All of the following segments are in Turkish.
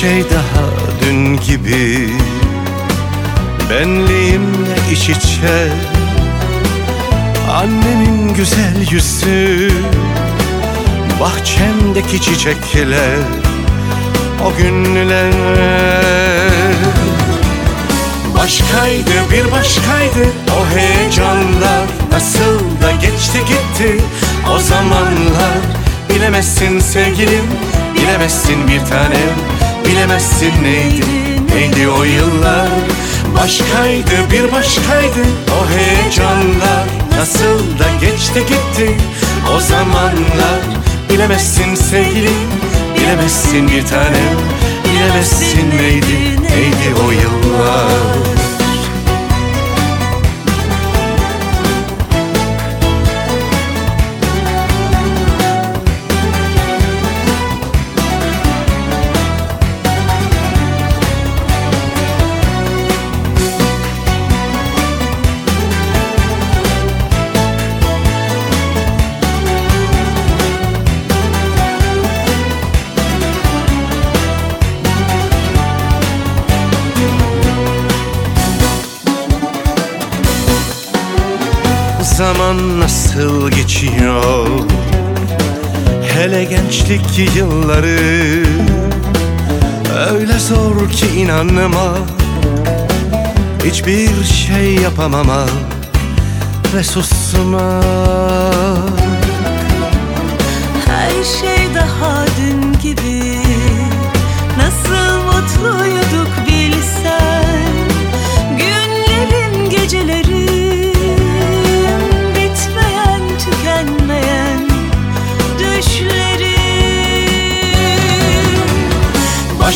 şey daha dün gibi. Benliğimle iç içe Annemin güzel yüzü Bahçemdeki çiçekler O günler. Başkaydı bir başkaydı o heyecanlar Nasıl da geçti gitti. O zamanlar Bilemezsin sevgilim bilemezsin bir tanem Bilemezsin neydi neydi o yıllar. Başkaydı bir başkaydı o heyecanlar. Nasıl da geçti gitti o zamanlar. Bilemezsin sevgilim bilemezsin bir tanem. Bilemezsin neydi Zaman nasıl geçiyor? Hele gençlik yılları. Öyle zor ki inanma. Hiçbir şey yapamama Ve susma. Her şey daha dün gibi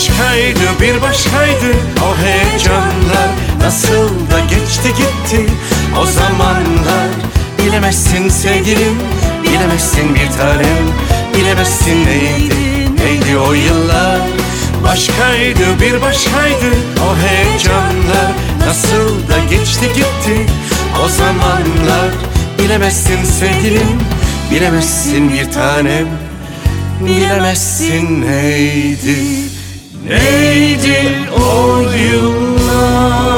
Başkaydı bir başkaydı. O heyecanlar Nasıl da geçti gitti. O zamanlar Bilemezsin sevgilim bilemezsin bir tanem. Bilemezsin neydi neydi o yıllar. Başkaydı bir başkaydı. O heyecanlar Nasıl da geçti gitti. O zamanlar Bilemezsin sevgilim bilemezsin bir tanem. Bilemezsin neydi Neydi o yıllar?